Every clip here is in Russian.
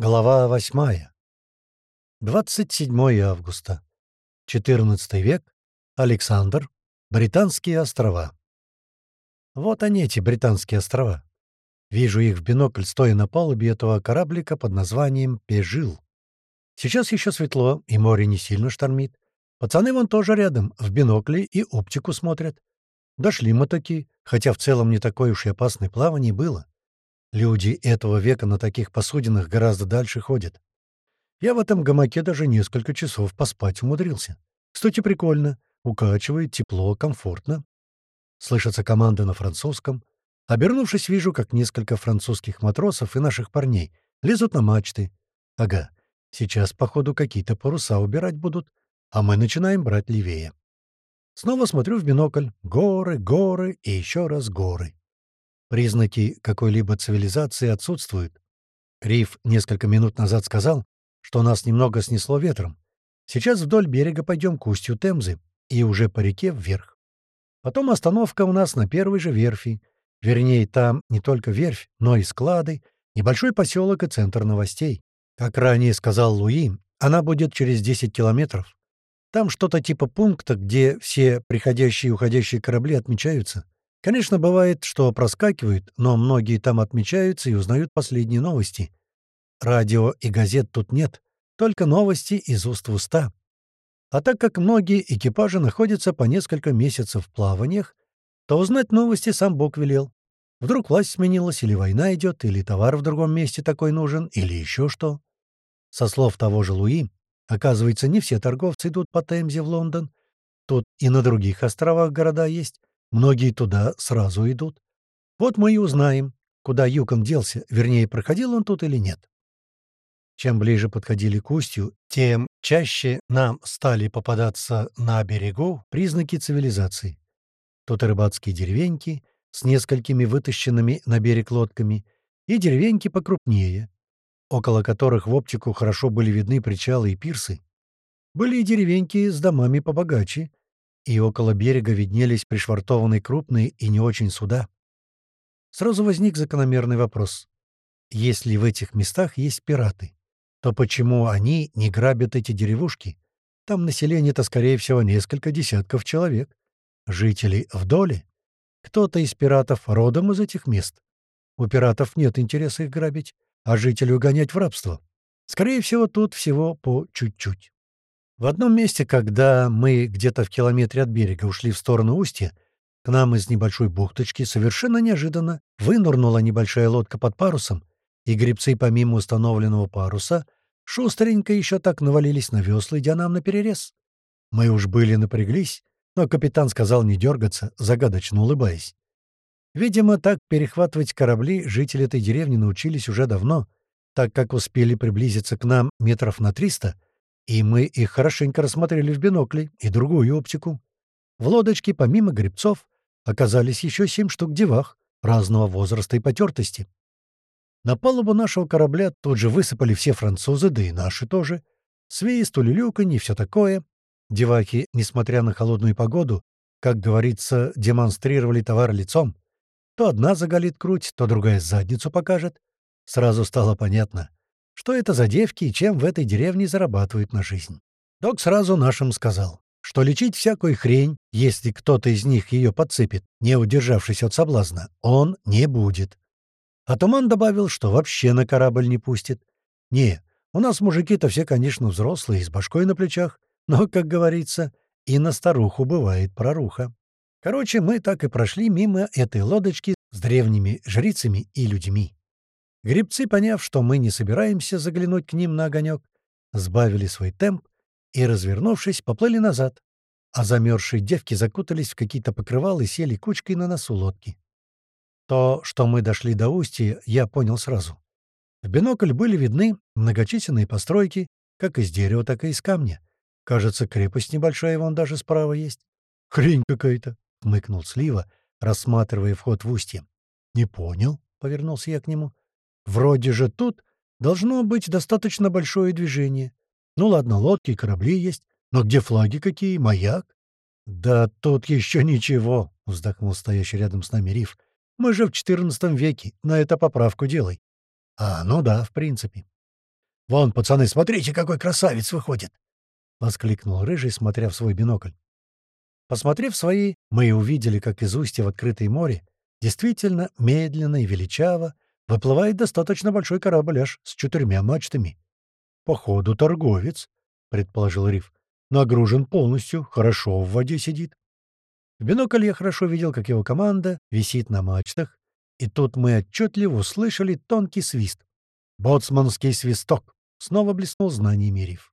Глава восьмая. 27 августа. 14 век. Александр. Британские острова. Вот они, эти британские острова. Вижу их в бинокль, стоя на палубе этого кораблика под названием «Пежил». Сейчас еще светло, и море не сильно штормит. Пацаны вон тоже рядом, в бинокле и оптику смотрят. Дошли мы таки, хотя в целом не такое уж и опасное плавание было. Люди этого века на таких посудинах гораздо дальше ходят. Я в этом гамаке даже несколько часов поспать умудрился. Кстати, прикольно. Укачивает, тепло, комфортно. Слышатся команды на французском. Обернувшись, вижу, как несколько французских матросов и наших парней лезут на мачты. Ага, сейчас, походу, какие-то паруса убирать будут, а мы начинаем брать левее. Снова смотрю в бинокль. Горы, горы и еще раз горы. Признаки какой-либо цивилизации отсутствуют. Риф несколько минут назад сказал, что нас немного снесло ветром. Сейчас вдоль берега пойдем к устью Темзы и уже по реке вверх. Потом остановка у нас на первой же верфи. Вернее, там не только верфь, но и склады, небольшой поселок и центр новостей. Как ранее сказал Луи, она будет через 10 километров. Там что-то типа пункта, где все приходящие и уходящие корабли отмечаются. Конечно, бывает, что проскакивают, но многие там отмечаются и узнают последние новости. Радио и газет тут нет, только новости из уст в уста. А так как многие экипажи находятся по несколько месяцев в плаваниях, то узнать новости сам Бог велел. Вдруг власть сменилась, или война идет, или товар в другом месте такой нужен, или еще что. Со слов того же Луи, оказывается, не все торговцы идут по Темзе в Лондон. Тут и на других островах города есть, Многие туда сразу идут. Вот мы и узнаем, куда Юкон делся, вернее, проходил он тут или нет. Чем ближе подходили к устью, тем чаще нам стали попадаться на берегу признаки цивилизации. Тут рыбацкие деревеньки с несколькими вытащенными на берег лодками и деревеньки покрупнее, около которых в оптику хорошо были видны причалы и пирсы. Были и деревеньки с домами побогаче, и около берега виднелись пришвартованные крупные и не очень суда. Сразу возник закономерный вопрос. Если в этих местах есть пираты, то почему они не грабят эти деревушки? Там население-то, скорее всего, несколько десятков человек. Жители в доле. Кто-то из пиратов родом из этих мест. У пиратов нет интереса их грабить, а жителей угонять в рабство. Скорее всего, тут всего по чуть-чуть. В одном месте, когда мы где-то в километре от берега ушли в сторону устья, к нам из небольшой бухточки совершенно неожиданно вынурнула небольшая лодка под парусом, и гребцы помимо установленного паруса шустренько еще так навалились на весла, идя нам наперерез. Мы уж были напряглись, но капитан сказал не дергаться, загадочно улыбаясь. Видимо, так перехватывать корабли жители этой деревни научились уже давно, так как успели приблизиться к нам метров на триста — и мы их хорошенько рассмотрели в бинокле и другую оптику. В лодочке, помимо гребцов, оказались еще семь штук девах разного возраста и потертости. На палубу нашего корабля тут же высыпали все французы, да и наши тоже. Свист, улюлюканье и все такое. Девахи, несмотря на холодную погоду, как говорится, демонстрировали товар лицом. То одна заголит круть, то другая задницу покажет. Сразу стало понятно что это за девки и чем в этой деревне зарабатывают на жизнь. Док сразу нашим сказал, что лечить всякую хрень, если кто-то из них ее подцепит, не удержавшись от соблазна, он не будет. А Туман добавил, что вообще на корабль не пустит. Не, у нас мужики-то все, конечно, взрослые, с башкой на плечах, но, как говорится, и на старуху бывает проруха. Короче, мы так и прошли мимо этой лодочки с древними жрицами и людьми. Грибцы, поняв, что мы не собираемся заглянуть к ним на огонек, сбавили свой темп и, развернувшись, поплыли назад, а замерзшие девки закутались в какие-то покрывалы и сели кучкой на носу лодки. То, что мы дошли до устья, я понял сразу. В бинокль были видны многочисленные постройки, как из дерева, так и из камня. Кажется, крепость небольшая вон даже справа есть. «Хрень какая-то!» — хмыкнул Слива, рассматривая вход в устье. «Не понял», — повернулся я к нему. Вроде же тут должно быть достаточно большое движение. Ну ладно, лодки корабли есть, но где флаги какие, маяк? Да тут еще ничего, вздохнул стоящий рядом с нами Риф. Мы же в XIV веке, на это поправку делай. А, ну да, в принципе. «Вон, пацаны, смотрите, какой красавец выходит!» — воскликнул Рыжий, смотря в свой бинокль. Посмотрев свои, мы и увидели, как из устья в открытое море действительно медленно и величаво выплывает достаточно большой корабль аж с четырьмя мачтами. «Походу, торговец», — предположил Риф. «Нагружен полностью, хорошо в воде сидит». В бинокль я хорошо видел, как его команда висит на мачтах, и тут мы отчетливо услышали тонкий свист. Боцманский свисток снова блеснул знаниями Риф.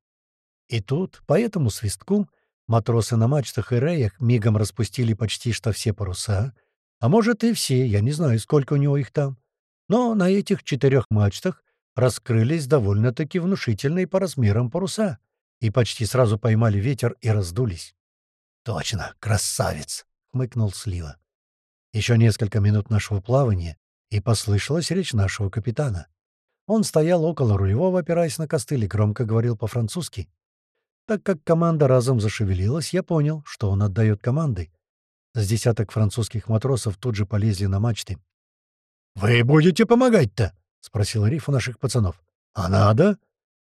И тут, по этому свистку, матросы на мачтах и реях мигом распустили почти что все паруса, а может и все, я не знаю, сколько у него их там. Но на этих четырех мачтах раскрылись довольно-таки внушительные по размерам паруса и почти сразу поймали ветер и раздулись. «Точно, красавец!» — хмыкнул Слива. Еще несколько минут нашего плавания, и послышалась речь нашего капитана. Он стоял около рулевого, опираясь на костыль, и громко говорил по-французски. Так как команда разом зашевелилась, я понял, что он отдает команды. С десяток французских матросов тут же полезли на мачты. «Вы будете помогать-то?» — спросил Риф у наших пацанов. «А надо?»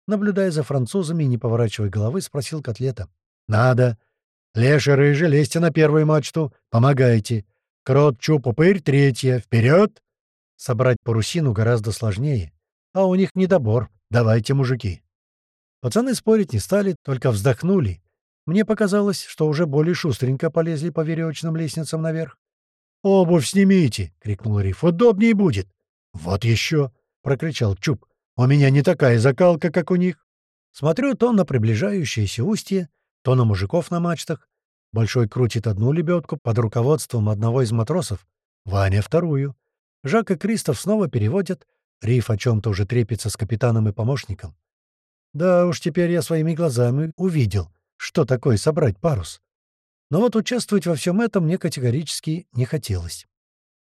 Наблюдая за французами и не поворачивая головы, спросил Котлета. «Надо. Леша, Рыжий, лезьте на первую мачту. Помогайте. Крот, Чуп, Упырь, третья. Вперед!» Собрать парусину гораздо сложнее. А у них недобор. Давайте, мужики. Пацаны спорить не стали, только вздохнули. Мне показалось, что уже более шустренько полезли по веревочным лестницам наверх. «Обувь снимите!» — крикнул Риф. «Удобнее будет!» «Вот еще!» — прокричал Чуб. «У меня не такая закалка, как у них!» Смотрю то на приближающееся устье, то на мужиков на мачтах. Большой крутит одну лебедку под руководством одного из матросов, Ваня — вторую. Жак и Кристоф снова переводят. Риф о чем-то уже трепится с капитаном и помощником. Да уж теперь я своими глазами увидел, что такое собрать парус. Но вот участвовать во всем этом мне категорически не хотелось.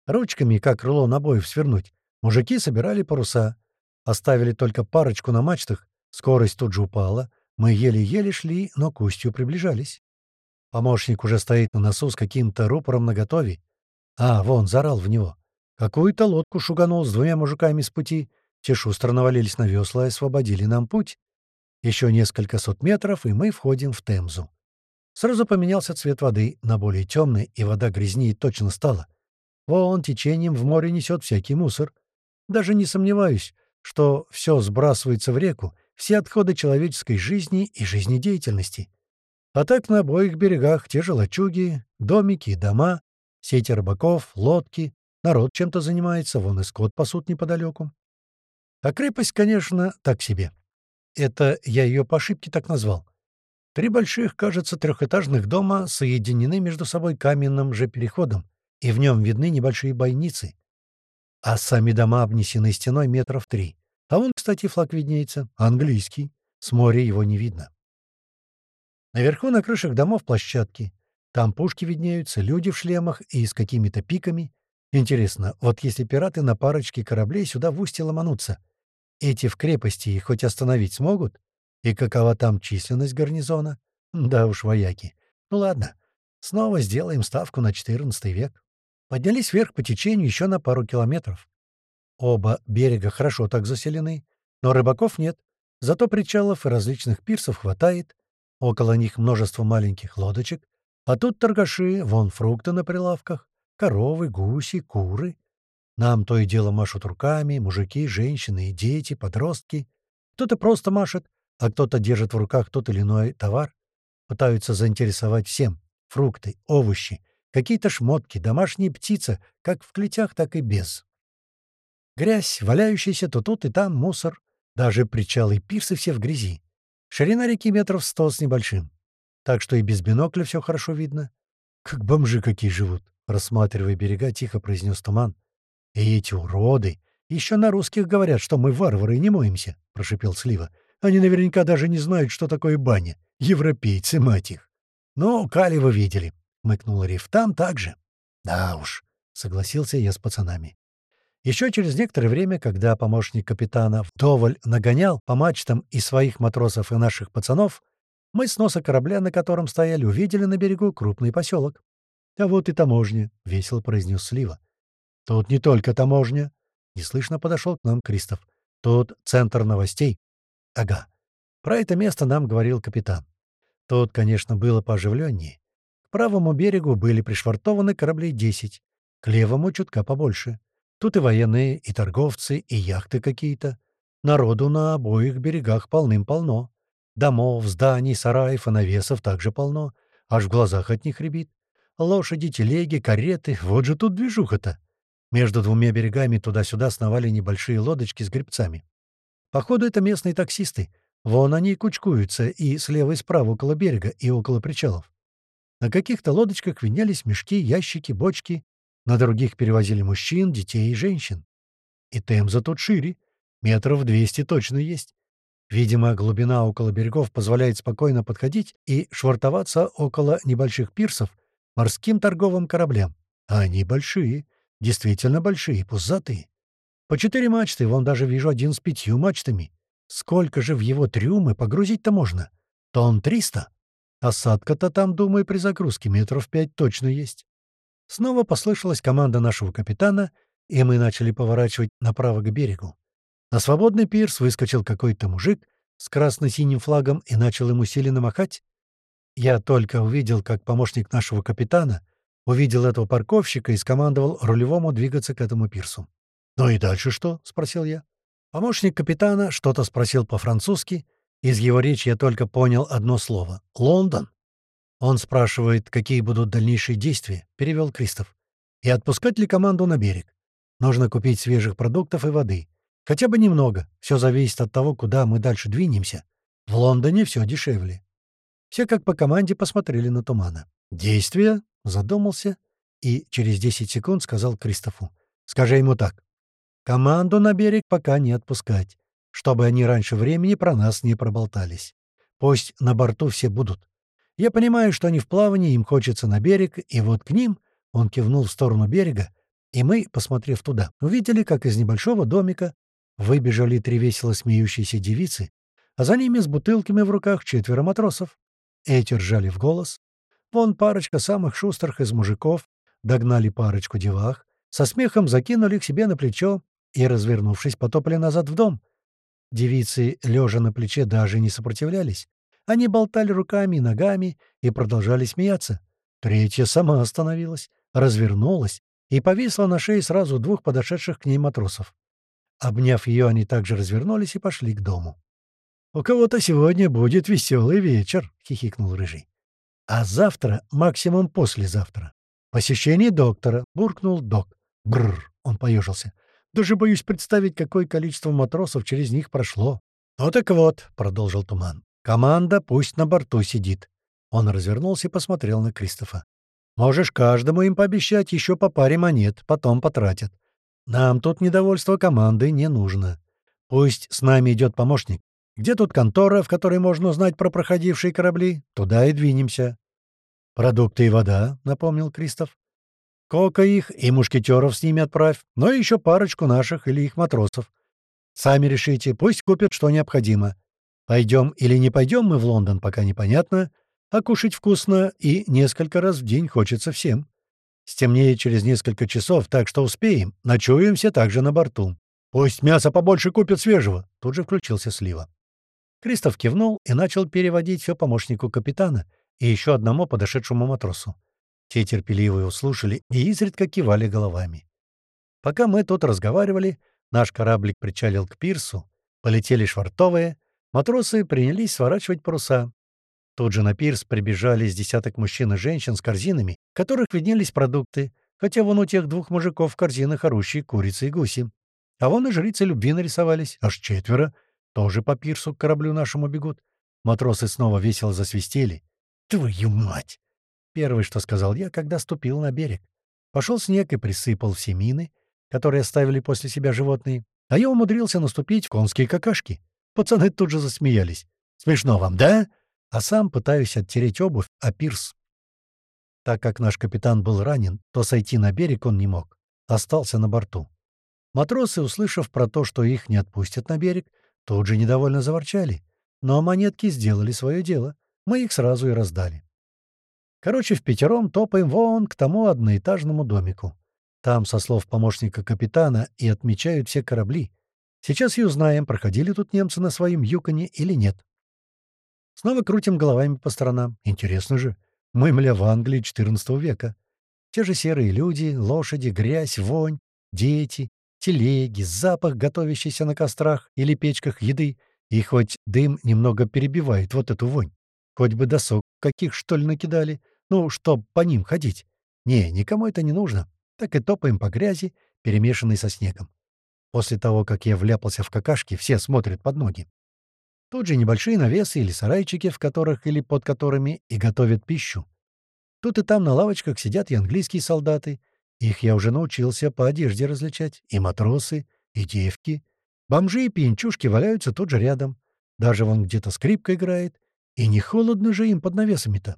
Ручками, как крыло набоев свернуть, мужики собирали паруса. Оставили только парочку на мачтах, скорость тут же упала, мы еле-еле шли, но к устью приближались. Помощник уже стоит на носу с каким-то рупором наготове. А, вон, зарал в него. Какую-то лодку шуганул с двумя мужиками с пути. Те шустро навалились на весла и освободили нам путь. Еще несколько сот метров, и мы входим в Темзу. Сразу поменялся цвет воды на более темный, и вода грязнее точно стала. Вон течением в море несет всякий мусор. Даже не сомневаюсь, что все сбрасывается в реку, все отходы человеческой жизни и жизнедеятельности. А так на обоих берегах те же лачуги, домики дома, сети рыбаков, лодки, народ чем-то занимается, вон и скот пасут неподалеку. А крепость, конечно, так себе. Это я ее по ошибке так назвал. Три больших, кажется, трехэтажных дома соединены между собой каменным же переходом, и в нем видны небольшие бойницы. А сами дома обнесены стеной метров три. А вон, кстати, флаг виднеется. Английский. С моря его не видно. Наверху на крышах домов площадки. Там пушки виднеются, люди в шлемах и с какими-то пиками. Интересно, вот если пираты на парочке кораблей сюда в устье ломанутся, эти в крепости их хоть остановить смогут? И какова там численность гарнизона? Да уж, вояки. Ну ладно, снова сделаем ставку на XIV век. Поднялись вверх по течению еще на пару километров. Оба берега хорошо так заселены, но рыбаков нет. Зато причалов и различных пирсов хватает. Около них множество маленьких лодочек. А тут торгаши, вон фрукты на прилавках, коровы, гуси, куры. Нам то и дело машут руками, мужики, женщины и дети, подростки. Кто-то просто машет, а кто-то держит в руках тот или иной товар. Пытаются заинтересовать всем. Фрукты, овощи, какие-то шмотки, домашние птицы, как в клетях, так и без. Грязь, валяющаяся то тут и там, мусор. Даже причалы и пирсы все в грязи. Ширина реки метров сто с небольшим. Так что и без бинокля все хорошо видно. «Как бомжи какие живут!» — рассматривая берега, тихо произнес туман. «И эти уроды! Еще на русских говорят, что мы варвары и не моемся!» — прошипел Слива. «Они наверняка даже не знают, что такое баня. Европейцы, мать их!» «Ну, вы видели!» — мыкнул Риф. «Там так же». «Да уж», — согласился я с пацанами. Еще через некоторое время, когда помощник капитана вдоволь нагонял по мачтам и своих матросов, и наших пацанов, мы с носа корабля, на котором стояли, увидели на берегу крупный поселок. «А вот и таможня», — весело произнес Слива. «Тут не только таможня», — неслышно подошел к нам Кристоф. «Тут центр новостей. Ага. Про это место нам говорил капитан. Тут, конечно, было пооживленнее. К правому берегу были пришвартованы кораблей 10, к левому чутка побольше. Тут и военные, и торговцы, и яхты какие-то. Народу на обоих берегах полным-полно. Домов, зданий, сараев и навесов также полно. Аж в глазах от них рябит. Лошади, телеги, кареты — вот же тут движуха-то. Между двумя берегами туда-сюда сновали небольшие лодочки с гребцами. Походу, это местные таксисты. Вон они кучкуются и слева и справа около берега, и около причалов. На каких-то лодочках винялись мешки, ящики, бочки. На других перевозили мужчин, детей и женщин. И Темза тут шире. Метров двести точно есть. Видимо, глубина около берегов позволяет спокойно подходить и швартоваться около небольших пирсов морским торговым кораблям. А они большие, действительно большие, пузатые. По четыре мачты, вон даже вижу один с пятью мачтами. Сколько же в его трюмы погрузить-то можно? Тон триста? Осадка-то там, думаю, при загрузке метров пять точно есть. Снова послышалась команда нашего капитана, и мы начали поворачивать направо к берегу. На свободный пирс выскочил какой-то мужик с красно-синим флагом и начал ему сильно махать. Я только увидел, как помощник нашего капитана увидел этого парковщика и скомандовал рулевому двигаться к этому пирсу. «Ну и дальше что?» — спросил я. Помощник капитана что-то спросил по-французски. Из его речи я только понял одно слово — «Лондон». «Он спрашивает, какие будут дальнейшие действия», — перевел Кристоф. «И отпускать ли команду на берег? Нужно купить свежих продуктов и воды. Хотя бы немного. Все зависит от того, куда мы дальше двинемся. В Лондоне все дешевле». Все как по команде посмотрели на Тумана. «Действия?» — задумался и через 10 секунд сказал Кристофу. «Скажи ему так. Команду на берег пока не отпускать, чтобы они раньше времени про нас не проболтались. Пусть на борту все будут. Я понимаю, что они в плавании, им хочется на берег, и вот к ним, он кивнул в сторону берега, и мы, посмотрев туда, увидели, как из небольшого домика выбежали три весело смеющиеся девицы, а за ними с бутылками в руках четверо матросов. Эти ржали в голос. Вон парочка самых шустрых из мужиков догнали парочку девах, со смехом закинули их себе на плечо и, развернувшись, потопали назад в дом. Девицы, лежа на плече, даже не сопротивлялись. Они болтали руками и ногами и продолжали смеяться. Третья сама остановилась, развернулась и повисла на шее сразу двух подошедших к ней матросов. Обняв ее, они также развернулись и пошли к дому. «У кого-то сегодня будет веселый вечер», — хихикнул Рыжий. «А завтра, максимум послезавтра. Посещение доктора», — буркнул док. Бррр, он поежился. «Даже боюсь представить, какое количество матросов через них прошло». «Ну так вот», — продолжил Туман, Команда пусть на борту сидит». Он развернулся и посмотрел на Кристофа. «Можешь каждому им пообещать еще по паре монет, потом потратят. Нам тут недовольство команды не нужно. Пусть с нами идет помощник. Где тут контора, в которой можно узнать про проходившие корабли? Туда и двинемся». «Продукты и вода», — напомнил Кристоф. «Кока их и мушкетеров с ними отправь, но еще парочку наших или их матросов. Сами решите, пусть купят, что необходимо. Пойдем или не пойдем мы в Лондон, пока непонятно, а кушать вкусно и несколько раз в день хочется всем. Стемнеет через несколько часов, так что успеем. Ночуемся также на борту. Пусть мясо побольше купят свежего. Тут же включился Слива. Кристоф кивнул и начал переводить все помощнику капитана и еще одному подошедшему матросу. Те терпеливые услышали и изредка кивали головами. Пока мы тут разговаривали, наш кораблик причалил к пирсу, полетели швартовые — Матросы принялись сворачивать паруса. Тут же на пирс прибежали с десяток мужчин и женщин с корзинами, в которых виднелись продукты, хотя вон у тех двух мужиков в корзинах орущие курицы и гуси. А вон и жрицы любви нарисовались, аж четверо, тоже по пирсу к кораблю нашему бегут. Матросы снова весело засвистели. «Твою мать!» Первое, что сказал я, когда ступил на берег. Пошел снег и присыпал все мины, которые оставили после себя животные, а я умудрился наступить в конские какашки. Пацаны тут же засмеялись. «Смешно вам, да?» А сам пытаюсь оттереть обувь, а пирс. Так как наш капитан был ранен, то сойти на берег он не мог. Остался на борту. Матросы, услышав про то, что их не отпустят на берег, тут же недовольно заворчали. Но монетки сделали свое дело. Мы их сразу и раздали. Короче, в пятером топаем вон к тому одноэтажному домику. Там, со слов помощника капитана, и отмечают все корабли. Сейчас и узнаем, проходили тут немцы на своем юконе или нет. Снова крутим головами по сторонам. Интересно же. Мы, мля, в Англии XIV века. Те же серые люди, лошади, грязь, вонь, дети, телеги, запах, готовящийся на кострах или печках еды. И хоть дым немного перебивает вот эту вонь. Хоть бы досок каких, что ли, накидали. Ну, чтоб по ним ходить. Не, никому это не нужно. Так и топаем по грязи, перемешанной со снегом. После того, как я вляпался в какашки, все смотрят под ноги. Тут же небольшие навесы или сарайчики, в которых или под которыми и готовят пищу. Тут и там на лавочках сидят и английские солдаты. Их я уже научился по одежде различать. И матросы, и девки. Бомжи и пьянчушки валяются тут же рядом. Даже вон где-то скрипка играет. И не холодно же им под навесами-то.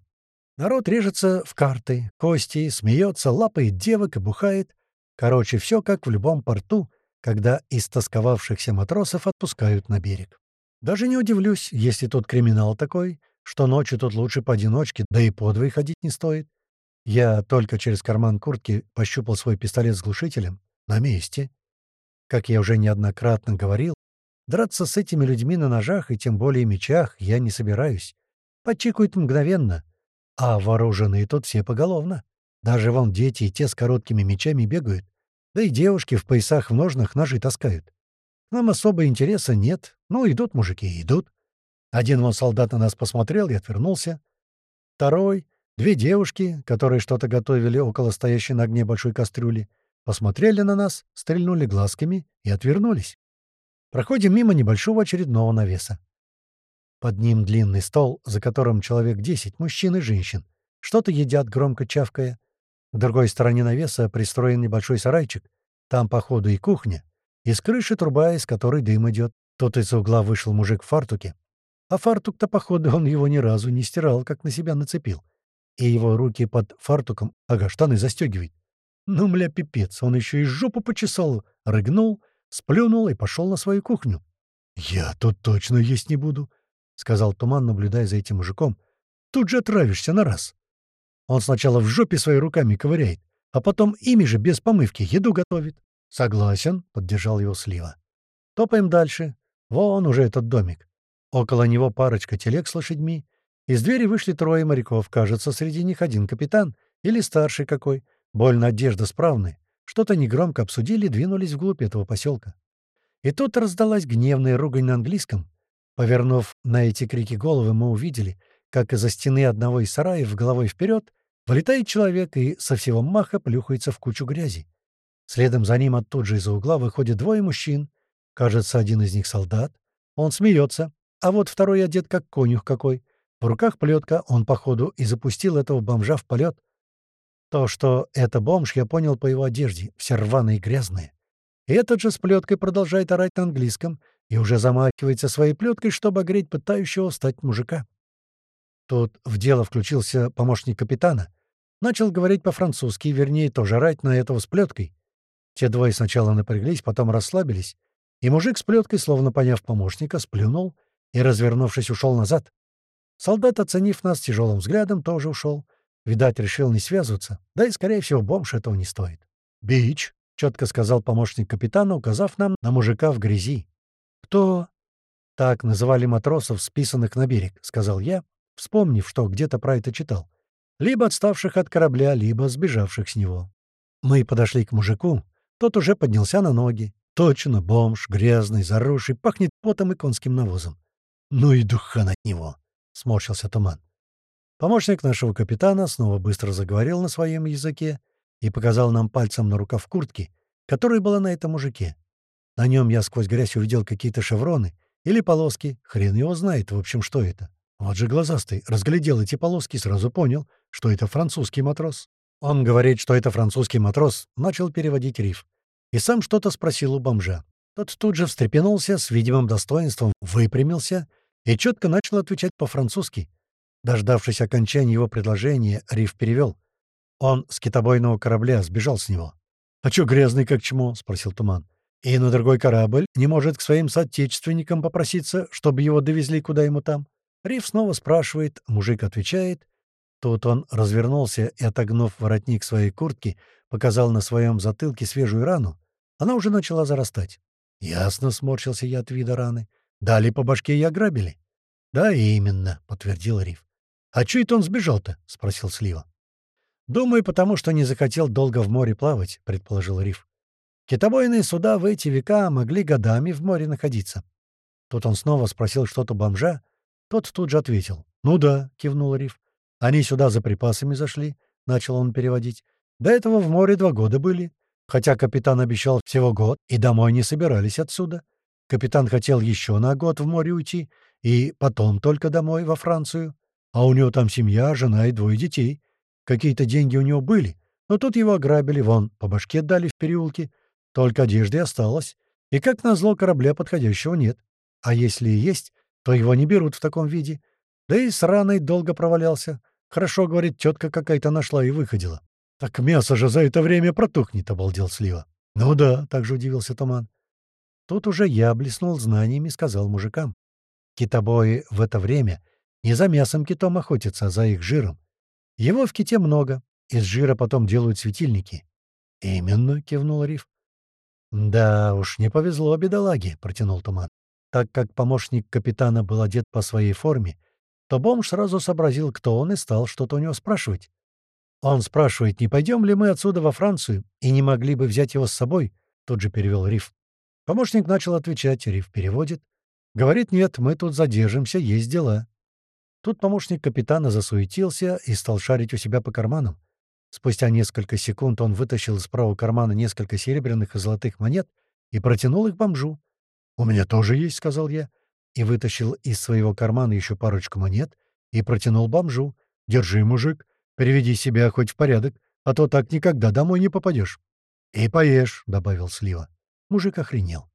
Народ режется в карты, кости, смеется, лапает девок и бухает. Короче, все как в любом порту, когда истосковавшихся матросов отпускают на берег. Даже не удивлюсь, если тут криминал такой, что ночью тут лучше поодиночке, да и подвое ходить не стоит. Я только через карман куртки пощупал свой пистолет с глушителем. На месте. Как я уже неоднократно говорил, драться с этими людьми на ножах и тем более мечах я не собираюсь. Подчикают мгновенно. А вооруженные тут все поголовно. Даже вон дети и те с короткими мечами бегают. Да и девушки в поясах в ножнах ножи таскают. Нам особо интереса нет. Ну, идут мужики, идут. Один вон солдат на нас посмотрел и отвернулся. Второй, две девушки, которые что-то готовили около стоящей на огне большой кастрюли, посмотрели на нас, стрельнули глазками и отвернулись. Проходим мимо небольшого очередного навеса. Под ним длинный стол, за которым человек десять, мужчин и женщин. Что-то едят, громко чавкая. В другой стороне навеса пристроен небольшой сарайчик. Там, походу, и кухня. Из крыши труба, из которой дым идет. Тут из угла вышел мужик в фартуке. А фартук-то, походу, он его ни разу не стирал, как на себя нацепил. И его руки под фартуком, ага, штаны застегивает. Ну, мля, пипец, он еще и жопу почесал, рыгнул, сплюнул и пошел на свою кухню. «Я тут точно есть не буду», — сказал Туман, наблюдая за этим мужиком. «Тут же отравишься на раз». Он сначала в жопе своими руками ковыряет, а потом ими же без помывки еду готовит. «Согласен», — поддержал его Слива. «Топаем дальше. Вон уже этот домик. Около него парочка телег с лошадьми. Из двери вышли трое моряков. Кажется, среди них один капитан или старший какой. Больно одежда справная. Что-то негромко обсудили и двинулись вглубь этого поселка. И тут раздалась гневная ругань на английском. Повернув на эти крики головы, мы увидели, как из-за стены одного из сараев головой вперед вылетает человек и со всего маха плюхается в кучу грязи. Следом за ним оттуда же из-за угла выходят двое мужчин. Кажется, один из них солдат. Он смеется, а вот второй одет как конюх какой. В руках плетка, он, походу, и запустил этого бомжа в полет. То, что это бомж, я понял по его одежде, все рваные и грязные. И этот же с плеткой продолжает орать на английском и уже замахивается своей плеткой, чтобы огреть пытающего встать мужика. Тут в дело включился помощник капитана. Начал говорить по-французски, вернее, тоже орать на этого с плеткой. Те двое сначала напряглись, потом расслабились, и мужик с плеткой, словно поняв помощника, сплюнул и, развернувшись, ушел назад. Солдат, оценив нас тяжелым взглядом, тоже ушел. Видать, решил не связываться, да и, скорее всего, бомж этого не стоит. «Бич», — четко сказал помощник капитана, указав нам на мужика в грязи. «Кто?» «Так называли матросов, списанных на берег», — сказал я, вспомнив, что где-то про это читал. Либо отставших от корабля, либо сбежавших с него. Мы подошли к мужику, тот уже поднялся на ноги. Точно, бомж, грязный, заросший, пахнет потом и конским навозом. «Ну и духан от него!» — сморщился туман. Помощник нашего капитана снова быстро заговорил на своем языке и показал нам пальцем на рукав куртки, которая была на этом мужике. На нем я сквозь грязь увидел какие-то шевроны или полоски, хрен его знает, в общем, что это. Вот же глазастый, разглядел эти полоски и сразу понял, что это французский матрос. Он говорит, что это французский матрос, начал переводить риф. И сам что-то спросил у бомжа. Тот тут же встрепенулся, с видимым достоинством выпрямился и четко начал отвечать по-французски. Дождавшись окончания его предложения, Риф перевел. Он с китобойного корабля сбежал с него. «А чё грязный как чмо?» — спросил Туман. «И на другой корабль не может к своим соотечественникам попроситься, чтобы его довезли куда ему там?» Риф снова спрашивает, мужик отвечает, Тут он развернулся и, отогнув воротник своей куртки, показал на своем затылке свежую рану. Она уже начала зарастать. «Ясно», — сморщился я от вида раны. «Дали по башке и ограбили». «Да, именно», — подтвердил Риф. «А чё это он сбежал-то?» — спросил Слива. «Думаю, потому что не захотел долго в море плавать», — предположил Риф. «Китобойные суда в эти века могли годами в море находиться». Тут он снова спросил что-то бомжа. Тот тут же ответил. «Ну да», — кивнул Риф. «Они сюда за припасами зашли», — начал он переводить. «До этого в море два года были. Хотя капитан обещал всего год, и домой не собирались отсюда. Капитан хотел еще на год в море уйти, и потом только домой, во Францию. А у него там семья, жена и двое детей. Какие-то деньги у него были, но тут его ограбили, вон, по башке дали в переулке. Только одежды осталось. И, как назло, корабля подходящего нет. А если и есть, то его не берут в таком виде. Да и с раной долго провалялся. Хорошо, говорит, тетка какая-то нашла и выходила. «Так мясо же за это время протухнет», — обалдел Слива. «Ну да», — также удивился Туман. Тут уже я блеснул знаниями и сказал мужикам. Китобои в это время не за мясом китом охотятся, а за их жиром. Его в ките много, из жира потом делают светильники. «Именно», — кивнул Риф. «Да уж, не повезло бедолаге», — протянул Туман. Так как помощник капитана был одет по своей форме, то бомж сразу сообразил, кто он, и стал что-то у него спрашивать. «Он спрашивает, не пойдем ли мы отсюда во Францию, и не могли бы взять его с собой?» Тут же перевел Риф. Помощник начал отвечать, Риф переводит. «Говорит, нет, мы тут задержимся, есть дела». Тут помощник капитана засуетился и стал шарить у себя по карманам. Спустя несколько секунд он вытащил из правого кармана несколько серебряных и золотых монет и протянул их бомжу. «У меня тоже есть», — сказал я, и вытащил из своего кармана еще парочку монет и протянул бомжу. «Держи, мужик, Приведи себя хоть в порядок, а то так никогда домой не попадешь. «И поешь», — добавил Слива. Мужик охренел.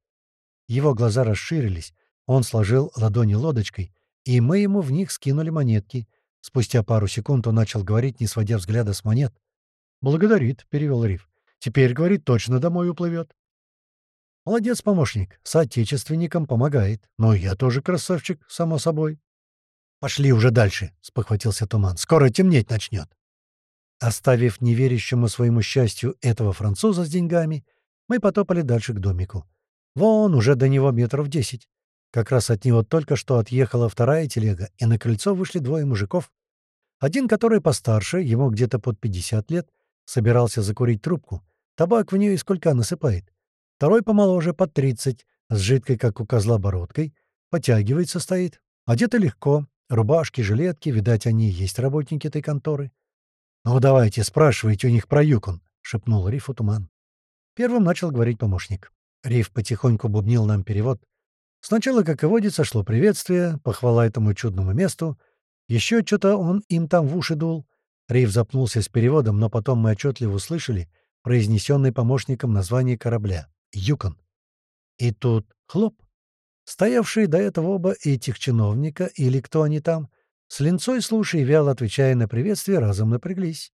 Его глаза расширились, он сложил ладони лодочкой, и мы ему в них скинули монетки. Спустя пару секунд он начал говорить, не сводя взгляда с монет. «Благодарит», — перевел Риф. «Теперь, говорит, точно домой уплывет». «Молодец, помощник, соотечественникам помогает. Но я тоже красавчик, само собой». «Пошли уже дальше», — спохватился Туман. «Скоро темнеть начнет». Оставив неверящему своему счастью этого француза с деньгами, мы потопали дальше к домику. Вон уже до него метров десять. Как раз от него только что отъехала вторая телега, и на крыльцо вышли двое мужиков. Один, который постарше, ему где-то под 50 лет, собирался закурить трубку. Табак в нее из кулька насыпает. Второй помоложе, под 30, с жидкой, как у козла, бородкой. Потягивается стоит. Одето легко. Рубашки, жилетки, видать, они и есть работники этой конторы. «Ну, давайте, спрашивайте у них про Юкон», — шепнул Рифу Туман. Первым начал говорить помощник. Риф потихоньку бубнил нам перевод. Сначала, как и водится, шло приветствие, похвала этому чудному месту. Еще что-то он им там в уши дул. Риф запнулся с переводом, но потом мы отчетливо услышали произнесенный помощником название корабля — «Юкон». И тут хлоп. Стоявшие до этого оба этих чиновника, или кто они там, с линцой слушая и вяло отвечая на приветствие, разом напряглись.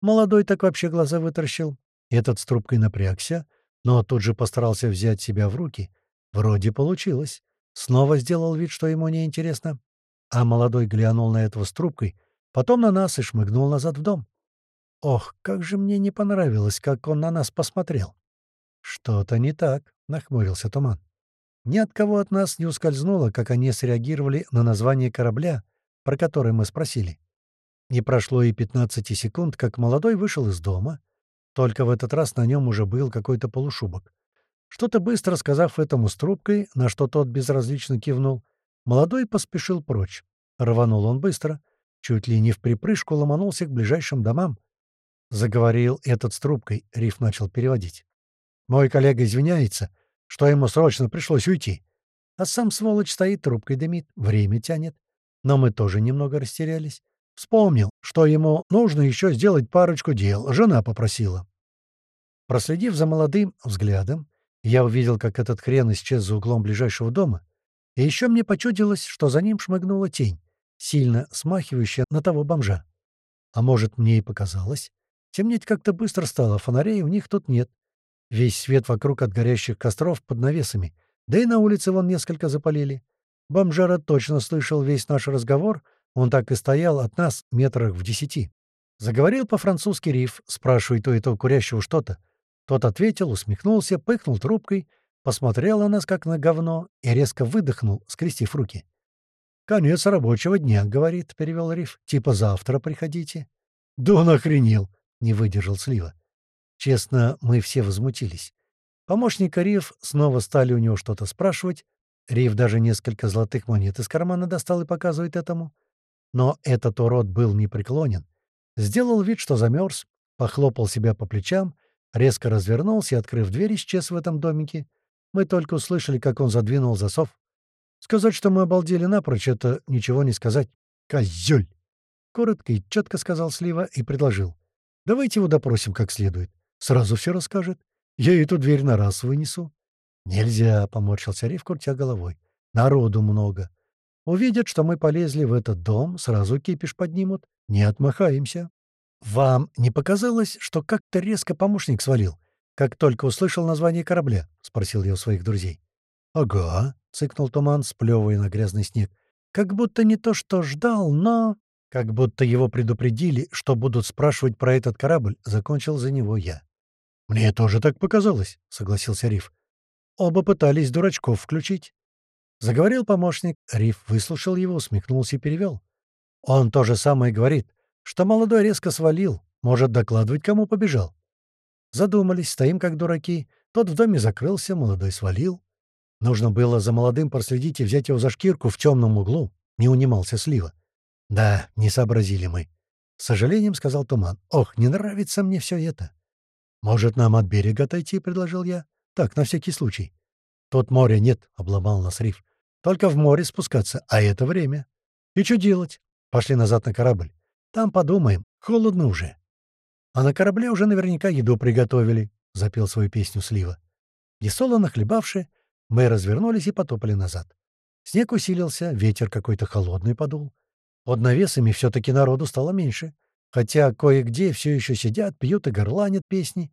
Молодой так вообще глаза вытаращил. Этот с трубкой напрягся, но тут же постарался взять себя в руки. Вроде получилось. Снова сделал вид, что ему неинтересно. А молодой глянул на этого с трубкой, потом на нас и шмыгнул назад в дом. Ох, как же мне не понравилось, как он на нас посмотрел. «Что-то не так», — нахмурился Туман. Ни от кого от нас не ускользнуло, как они среагировали на название корабля, про который мы спросили. Не прошло и 15 секунд, как молодой вышел из дома. Только в этот раз на нем уже был какой-то полушубок. Что-то быстро сказав этому с трубкой, на что тот безразлично кивнул, молодой поспешил прочь. Рванул он быстро, чуть ли не в припрыжку ломанулся к ближайшим домам. Заговорил этот с трубкой, Риф начал переводить. «Мой коллега извиняется, что ему срочно пришлось уйти. А сам сволочь стоит, трубкой дымит, время тянет. Но мы тоже немного растерялись. Вспомнил, что ему нужно еще сделать парочку дел, жена попросила. Проследив за молодым взглядом, я увидел, как этот хрен исчез за углом ближайшего дома, и еще мне почудилось, что за ним шмыгнула тень, сильно смахивающая на того бомжа. А может, мне и показалось? Темнеть как-то быстро стало, фонарей у них тут нет. Весь свет вокруг от горящих костров под навесами, да и на улице вон несколько запалили. Бомжара точно слышал весь наш разговор, он так и стоял от нас метрах в десяти. Заговорил по-французски Риф, спрашивая то и то курящего что-то. Тот ответил, усмехнулся, пыхнул трубкой, посмотрел на нас как на говно и резко выдохнул, скрестив руки. «Конец рабочего дня», — говорит, — перевел Риф. «Типа завтра приходите». «Да он охренел!» — не выдержал Слива. Честно, мы все возмутились. Помощник Риф снова стали у него что-то спрашивать. Риф даже несколько золотых монет из кармана достал и показывает этому. Но этот урод был непреклонен. Сделал вид, что замерз, похлопал себя по плечам, резко развернулся и, открыв дверь, исчез в этом домике. Мы только услышали, как он задвинул засов. Сказать, что мы обалдели напрочь, это ничего не сказать. «Козёль!» Коротко и четко сказал Слива и предложил. «Давайте его допросим как следует. Сразу все расскажет. Я эту дверь на раз вынесу». «Нельзя», — поморщился Рив, крутя головой. «Народу много. Увидят, что мы полезли в этот дом, сразу кипиш поднимут. Не отмахаемся». «Вам не показалось, что как-то резко помощник свалил, как только услышал название корабля?» — спросил я у своих друзей. «Ага», — цыкнул туман, сплевывая на грязный снег. «Как будто не то, что ждал, но...» «Как будто его предупредили, что будут спрашивать про этот корабль», — закончил за него я. «Мне тоже так показалось», — согласился Риф. «Оба пытались дурачков включить». Заговорил помощник, Риф выслушал его, усмехнулся и перевел. «Он то же самое говорит, что молодой резко свалил, может, докладывать, кому побежал». Задумались, стоим как дураки. Тот в доме закрылся, молодой свалил. Нужно было за молодым проследить и взять его за шкирку в темном углу. Не унимался Слива. «Да, не сообразили мы». С сожалением сказал Туман. «Ох, не нравится мне все это». «Может, нам от берега отойти?» — предложил я. «Так, на всякий случай». «Тут моря нет», — обломал нас Риф. «Только в море спускаться, а это время». «И что делать?» «Пошли назад на корабль. Там подумаем. Холодно уже». «А на корабле уже наверняка еду приготовили», — запел свою песню Слива. Несолоно хлебавши, мы развернулись и потопали назад. Снег усилился, ветер какой-то холодный подул. Под навесами все-таки народу стало меньше, хотя кое-где все еще сидят, пьют и горланят песни.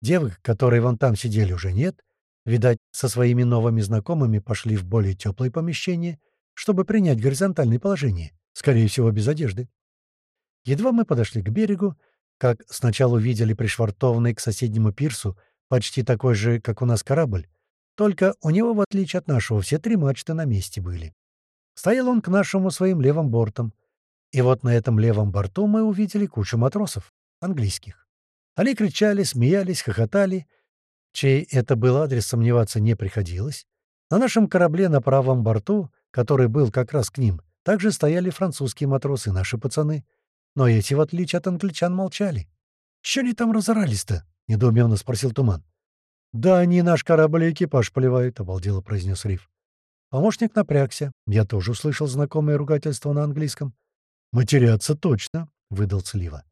Девок, которые вон там сидели, уже нет. Видать, со своими новыми знакомыми пошли в более теплое помещение, чтобы принять горизонтальное положение, скорее всего, без одежды. Едва мы подошли к берегу, как сначала увидели пришвартованный к соседнему пирсу почти такой же, как у нас корабль, только у него, в отличие от нашего, все три мачты на месте были. Стоял он к нашему своим левым бортом. И вот на этом левом борту мы увидели кучу матросов, английских. Они кричали, смеялись, хохотали. Чей это был адрес, сомневаться не приходилось. На нашем корабле на правом борту, который был как раз к ним, также стояли французские матросы, наши пацаны. Но эти, в отличие от англичан, молчали. «Чё они там разорались-то?» — недоуменно спросил Туман. «Да они наш корабль и экипаж поливают», — обалдело произнес Риф. Помощник напрягся. Я тоже услышал знакомое ругательство на английском. «Матеряться точно», — выдал Слива.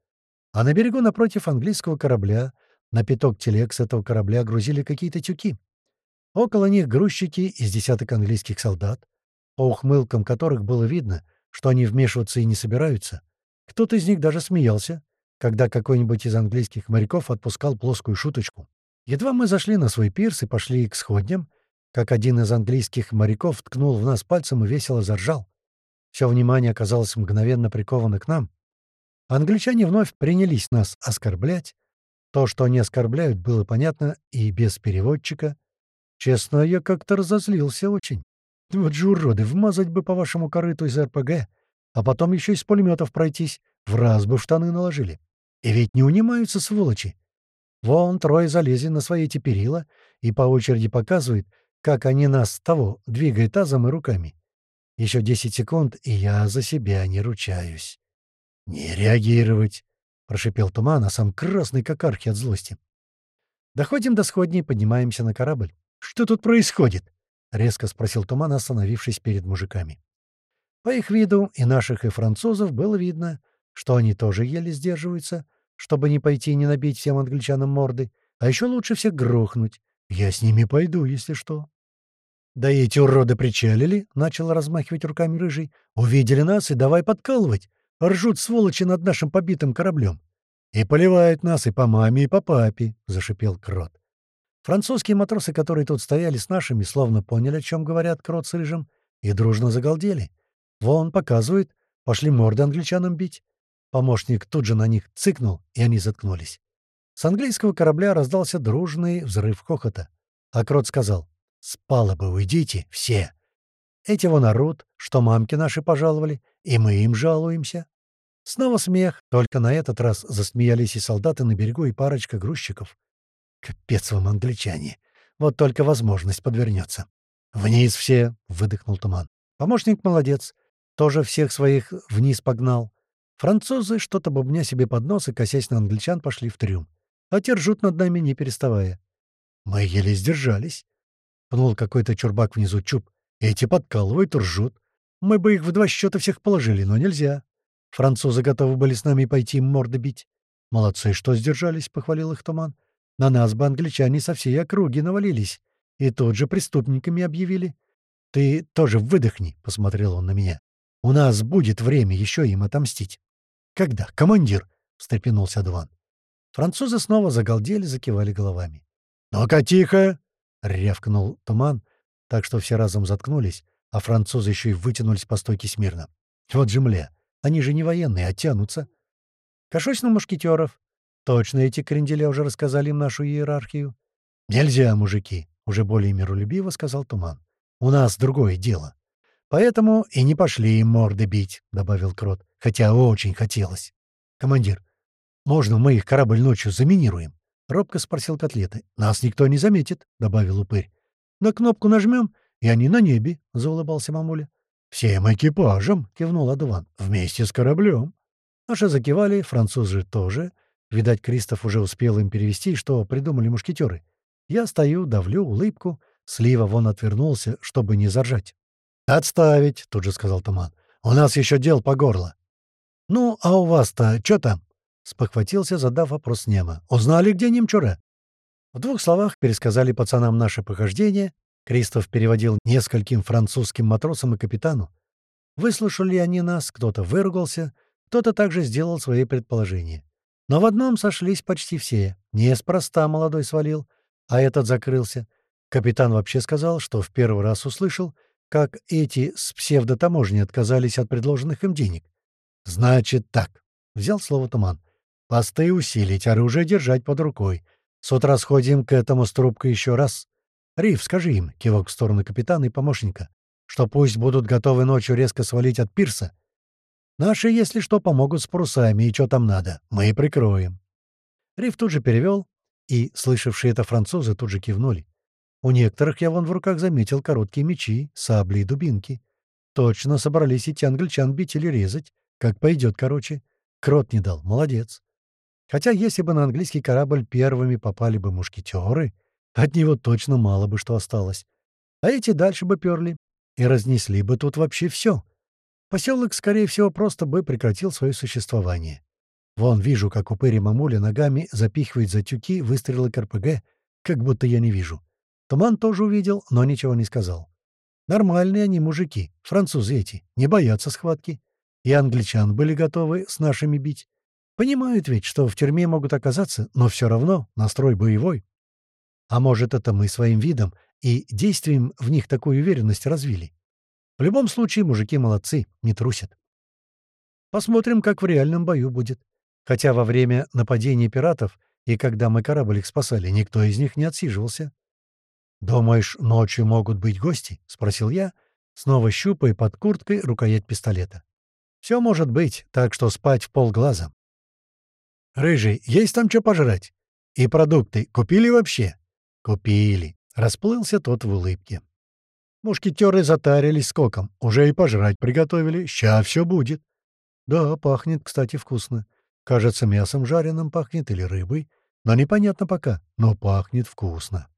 А на берегу напротив английского корабля на пяток телег с этого корабля грузили какие-то тюки. Около них грузчики из десяток английских солдат, по ухмылкам которых было видно, что они вмешиваться и не собираются. Кто-то из них даже смеялся, когда какой-нибудь из английских моряков отпускал плоскую шуточку. Едва мы зашли на свой пирс и пошли к сходням, как один из английских моряков ткнул в нас пальцем и весело заржал. Все внимание оказалось мгновенно приковано к нам. Англичане вновь принялись нас оскорблять. То, что они оскорбляют, было понятно и без переводчика. Честно, я как-то разозлился очень. Вот же уроды, вмазать бы по вашему корыту из РПГ, а потом еще из пулеметов пройтись, в раз бы штаны наложили. И ведь не унимаются сволочи. Вон трое залезли на свои эти перила и по очереди показывают, как они нас того двигают тазом и руками. Еще десять секунд, и я за себя не ручаюсь. «Не реагировать!» — прошипел туман, а сам красный как архи от злости. Доходим до сходней, поднимаемся на корабль. «Что тут происходит?» — резко спросил туман, остановившись перед мужиками. По их виду и наших, и французов было видно, что они тоже еле сдерживаются, чтобы не пойти и не набить всем англичанам морды, а еще лучше всех грохнуть, я с ними пойду, если что. «Да эти уроды причалили», — начал размахивать руками рыжий. «Увидели нас и давай подкалывать. Ржут сволочи над нашим побитым кораблем. И поливают нас и по маме, и по папе», — зашипел Крот. Французские матросы, которые тут стояли с нашими, словно поняли, о чем говорят Крот с Рыжим, и дружно загалдели. Вон, показывает, пошли морды англичанам бить. Помощник тут же на них цыкнул, и они заткнулись. С английского корабля раздался дружный взрыв хохота. А Крот сказал, С палубы уйдите все. Эти вон орут, что мамки наши пожаловали, и мы им жалуемся. Снова смех, только на этот раз засмеялись и солдаты на берегу, и парочка грузчиков. Капец вам, англичане. Вот только возможность подвернется. «Вниз все!» — выдохнул туман. Помощник молодец. Тоже всех своих вниз погнал. Французы, что-то бубня себе под нос и, косясь на англичан, пошли в трюм. А те ржут над нами, не переставая. Мы еле сдержались. Пнул какой-то чурбак внизу чуб. Эти подкалывают, ржут. Мы бы их в два счета всех положили, но нельзя. Французы готовы были с нами пойти морды бить. «Молодцы, что сдержались», — похвалил их туман. «На нас бы англичане со всей округи навалились и тут же преступниками объявили. «Ты тоже выдохни», — посмотрел он на меня. «У нас будет время еще им отомстить». «Когда, командир?» — встрепенулся Адван. Французы снова загалдели, закивали головами. «Ну-ка, тихо!» — рявкнул туман, так что все разом заткнулись, а французы еще и вытянулись по стойке смирно. «Вот же мля! Они же не военные, а тянутся!» «Кошусь на мушкетеров!» Точно эти кренделя уже рассказали им нашу иерархию. «Нельзя, мужики!» уже более миролюбиво сказал Туман. «У нас другое дело. Поэтому и не пошли им морды бить», — добавил Крот, хотя очень хотелось. «Командир, можно мы их корабль ночью заминируем?» — робко спросил Котлеты. «Нас никто не заметит», — добавил Упырь. «На кнопку нажмем, и они на небе», — заулыбался мамуля. «Всем экипажем», — кивнул Адуван, — «вместе с кораблем». Наши закивали, французы тоже. Видать, Кристоф уже успел им перевести, что придумали мушкетеры. Я стою, давлю улыбку. Слива вон отвернулся, чтобы не заржать. «Отставить», — тут же сказал Туман. «У нас еще дел по горло». «Ну, а у вас-то что там?» — спохватился, задав вопрос Нема. «Узнали, где немчура?» В двух словах пересказали пацанам наше похождение. Кристоф переводил нескольким французским матросам и капитану. Выслушали они нас, кто-то выругался, кто-то также сделал свои предположения. Но в одном сошлись почти все. Неспроста молодой свалил — а этот закрылся. Капитан вообще сказал, что в первый раз услышал, как эти с псевдотаможни отказались от предложенных им денег. «Значит так», — взял слово Туман. «Посты усилить, оружие держать под рукой. С утра сходим к этому с трубкой еще раз. Риф, скажи им», — кивок в сторону капитана и помощника, «что пусть будут готовы ночью резко свалить от пирса. Наши, если что, помогут с парусами и что там надо. Мы прикроем». Риф тут же перевел, и слышавшие это французы тут же кивнули. У некоторых я вон в руках заметил короткие мечи, сабли и дубинки. Точно собрались идти англичан бить или резать. Как пойдет, короче. Крот не дал, молодец. Хотя если бы на английский корабль первыми попали бы мушкетеры, от него точно мало бы что осталось. А эти дальше бы перли и разнесли бы тут вообще все. Поселок, скорее всего, просто бы прекратил свое существование. Вон вижу, как упыри мамуля ногами запихивает за тюки выстрелы КРПГ, как будто я не вижу. Туман тоже увидел, но ничего не сказал. Нормальные они мужики, французы эти, не боятся схватки. И англичан были готовы с нашими бить. Понимают ведь, что в тюрьме могут оказаться, но все равно настрой боевой. А может, это мы своим видом и действием в них такую уверенность развили. В любом случае, мужики молодцы, не трусят. Посмотрим, как в реальном бою будет. Хотя во время нападения пиратов и когда мы корабль их спасали, никто из них не отсиживался. «Думаешь, ночью могут быть гости?» — спросил я, снова щупая под курткой рукоять пистолета. «Все может быть, так что спать в полглаза». «Рыжий, есть там что пожрать? И продукты купили вообще?» «Купили», — расплылся тот в улыбке. Мушкетеры затарились скоком, уже и пожрать приготовили, ща все будет. Да, пахнет, кстати, вкусно. Кажется, мясом жареным пахнет или рыбой, но непонятно пока, но пахнет вкусно.